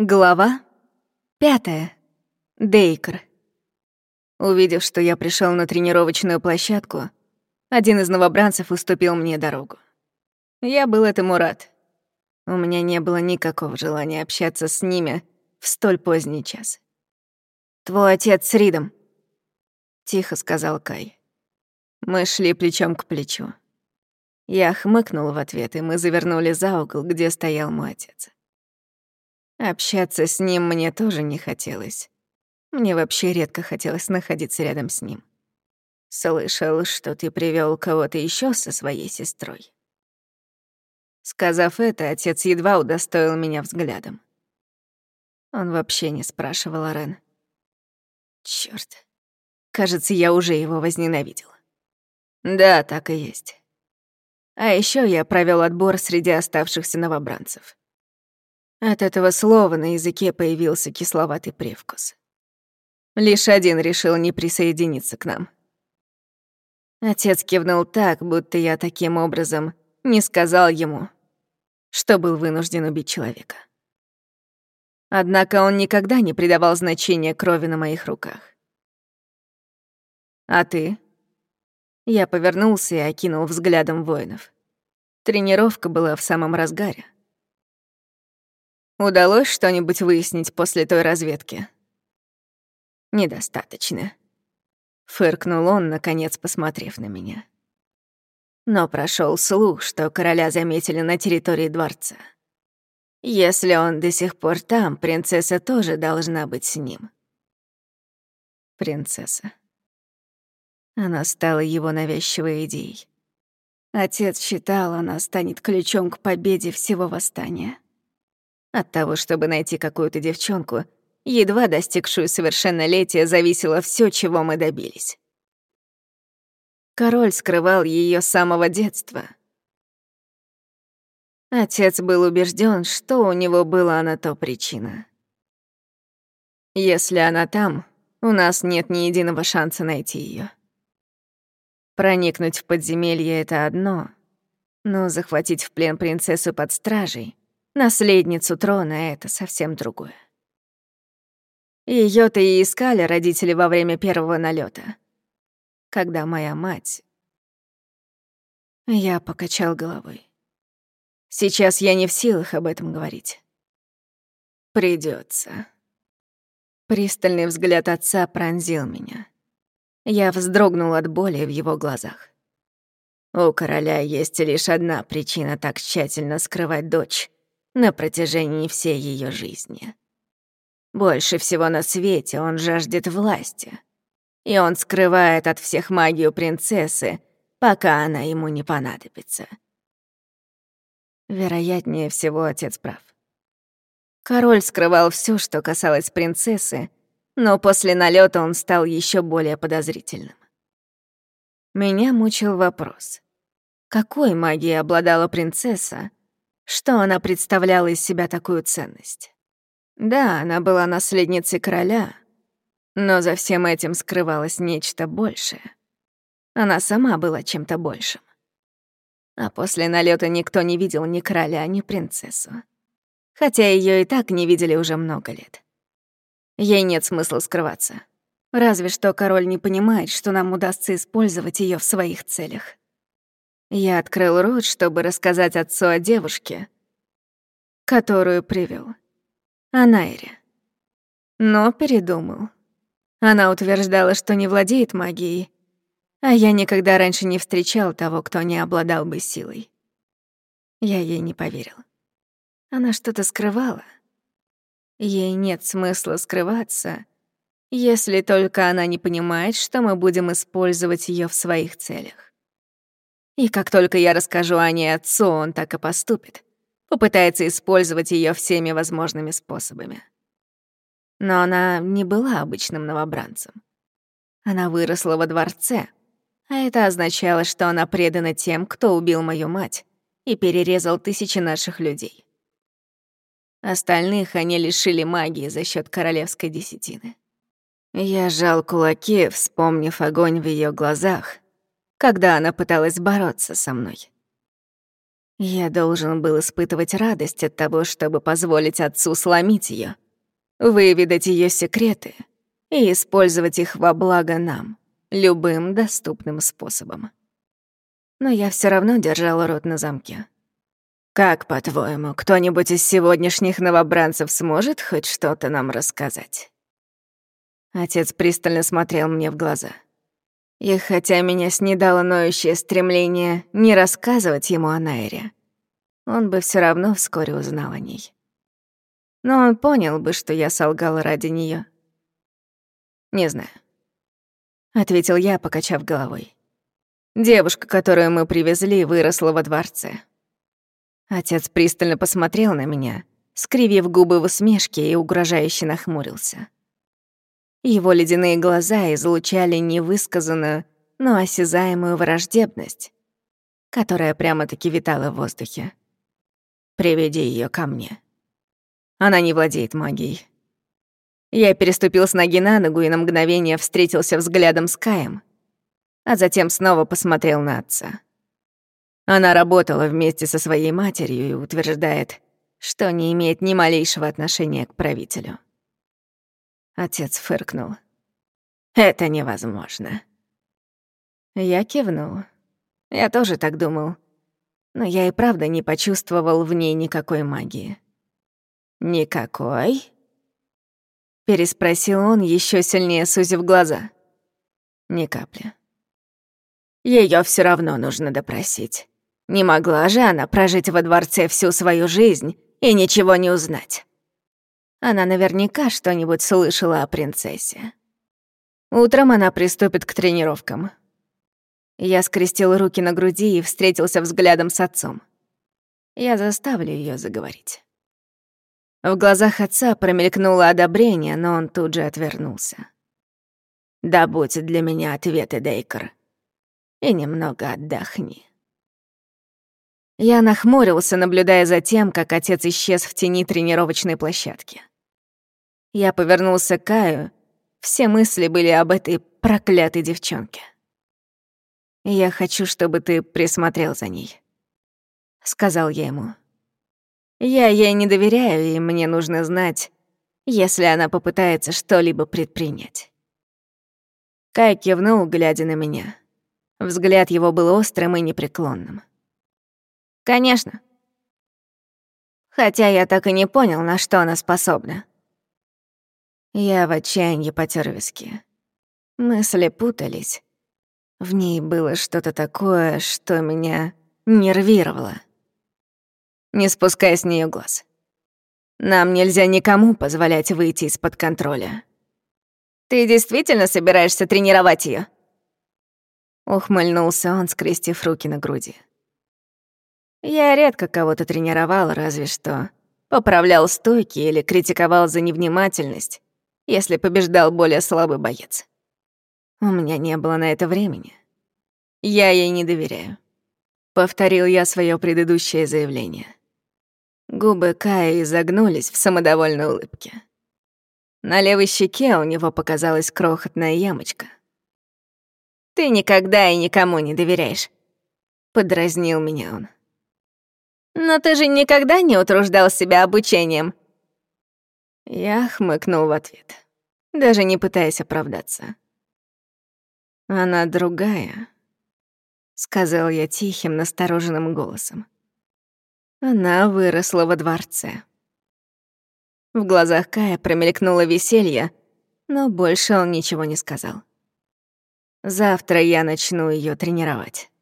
Глава пятая. Дейкер. Увидев, что я пришел на тренировочную площадку, один из новобранцев уступил мне дорогу. Я был этому рад. У меня не было никакого желания общаться с ними в столь поздний час. «Твой отец с Ридом», — тихо сказал Кай. Мы шли плечом к плечу. Я хмыкнул в ответ, и мы завернули за угол, где стоял мой отец. Общаться с ним мне тоже не хотелось. Мне вообще редко хотелось находиться рядом с ним. Слышал, что ты привел кого-то еще со своей сестрой. Сказав это, отец едва удостоил меня взглядом. Он вообще не спрашивал о Рен. Чёрт. Кажется, я уже его возненавидел. Да, так и есть. А еще я провел отбор среди оставшихся новобранцев. От этого слова на языке появился кисловатый привкус. Лишь один решил не присоединиться к нам. Отец кивнул так, будто я таким образом не сказал ему, что был вынужден убить человека. Однако он никогда не придавал значения крови на моих руках. «А ты?» Я повернулся и окинул взглядом воинов. Тренировка была в самом разгаре. Удалось что-нибудь выяснить после той разведки? Недостаточно. Фыркнул он, наконец посмотрев на меня. Но прошел слух, что короля заметили на территории дворца. Если он до сих пор там, принцесса тоже должна быть с ним. Принцесса. Она стала его навязчивой идеей. Отец считал, она станет ключом к победе всего восстания. От того, чтобы найти какую-то девчонку, едва достигшую совершеннолетия, зависело все, чего мы добились. Король скрывал ее с самого детства. Отец был убежден, что у него была на то причина. Если она там, у нас нет ни единого шанса найти ее. Проникнуть в подземелье — это одно, но захватить в плен принцессу под стражей Наследницу трона — это совсем другое. Её-то и искали родители во время первого налета, когда моя мать... Я покачал головой. Сейчас я не в силах об этом говорить. Придется. Пристальный взгляд отца пронзил меня. Я вздрогнул от боли в его глазах. У короля есть лишь одна причина так тщательно скрывать дочь на протяжении всей ее жизни. Больше всего на свете он жаждет власти, и он скрывает от всех магию принцессы, пока она ему не понадобится. Вероятнее всего, отец прав. Король скрывал все, что касалось принцессы, но после налета он стал еще более подозрительным. Меня мучил вопрос. Какой магией обладала принцесса, что она представляла из себя такую ценность. Да, она была наследницей короля, но за всем этим скрывалось нечто большее. Она сама была чем-то большим. А после налета никто не видел ни короля, ни принцессу. Хотя ее и так не видели уже много лет. Ей нет смысла скрываться. Разве что король не понимает, что нам удастся использовать ее в своих целях. Я открыл рот, чтобы рассказать отцу о девушке, которую привел, о Найре. Но передумал. Она утверждала, что не владеет магией, а я никогда раньше не встречал того, кто не обладал бы силой. Я ей не поверил. Она что-то скрывала. Ей нет смысла скрываться, если только она не понимает, что мы будем использовать ее в своих целях. И как только я расскажу о ней отцу, он так и поступит. Попытается использовать ее всеми возможными способами. Но она не была обычным новобранцем. Она выросла во дворце, а это означало, что она предана тем, кто убил мою мать и перерезал тысячи наших людей. Остальных они лишили магии за счет королевской десятины. Я сжал кулаки, вспомнив огонь в ее глазах — когда она пыталась бороться со мной. Я должен был испытывать радость от того, чтобы позволить отцу сломить ее, выведать ее секреты и использовать их во благо нам, любым доступным способом. Но я все равно держал рот на замке. «Как, по-твоему, кто-нибудь из сегодняшних новобранцев сможет хоть что-то нам рассказать?» Отец пристально смотрел мне в глаза. И хотя меня снедало ноющее стремление не рассказывать ему о Найре, он бы все равно вскоре узнал о ней. Но он понял бы, что я солгал ради нее. «Не знаю», — ответил я, покачав головой. «Девушка, которую мы привезли, выросла во дворце. Отец пристально посмотрел на меня, скривив губы в усмешке и угрожающе нахмурился. Его ледяные глаза излучали невысказанную, но осязаемую враждебность, которая прямо-таки витала в воздухе. «Приведи ее ко мне. Она не владеет магией». Я переступил с ноги на ногу и на мгновение встретился взглядом с Каем, а затем снова посмотрел на отца. Она работала вместе со своей матерью и утверждает, что не имеет ни малейшего отношения к правителю. Отец фыркнул. «Это невозможно». Я кивнул. Я тоже так думал. Но я и правда не почувствовал в ней никакой магии. «Никакой?» Переспросил он, еще сильнее сузив глаза. Ни капли. Ее все равно нужно допросить. Не могла же она прожить во дворце всю свою жизнь и ничего не узнать. Она наверняка что-нибудь слышала о принцессе. Утром она приступит к тренировкам. Я скрестил руки на груди и встретился взглядом с отцом. Я заставлю ее заговорить. В глазах отца промелькнуло одобрение, но он тут же отвернулся. «Да будь для меня ответы, Дейкер, и немного отдохни». Я нахмурился, наблюдая за тем, как отец исчез в тени тренировочной площадки. Я повернулся к Каю. Все мысли были об этой проклятой девчонке. «Я хочу, чтобы ты присмотрел за ней», — сказал я ему. «Я ей не доверяю, и мне нужно знать, если она попытается что-либо предпринять». Кай кивнул, глядя на меня. Взгляд его был острым и непреклонным. Конечно. Хотя я так и не понял, на что она способна. Я в отчаянии потер виски. Мысли путались. В ней было что-то такое, что меня нервировало. Не спускай с нее глаз. Нам нельзя никому позволять выйти из-под контроля. Ты действительно собираешься тренировать ее? Ухмыльнулся он, скрестив руки на груди. Я редко кого-то тренировал, разве что поправлял стойки или критиковал за невнимательность, если побеждал более слабый боец. У меня не было на это времени. Я ей не доверяю. Повторил я свое предыдущее заявление. Губы Кая изогнулись в самодовольной улыбке. На левой щеке у него показалась крохотная ямочка. «Ты никогда и никому не доверяешь», — подразнил меня он. Но ты же никогда не утруждал себя обучением. Я хмыкнул в ответ, даже не пытаясь оправдаться. Она другая, сказал я тихим, настороженным голосом. Она выросла во дворце. В глазах Кая промелькнуло веселье, но больше он ничего не сказал. Завтра я начну ее тренировать.